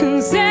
Cause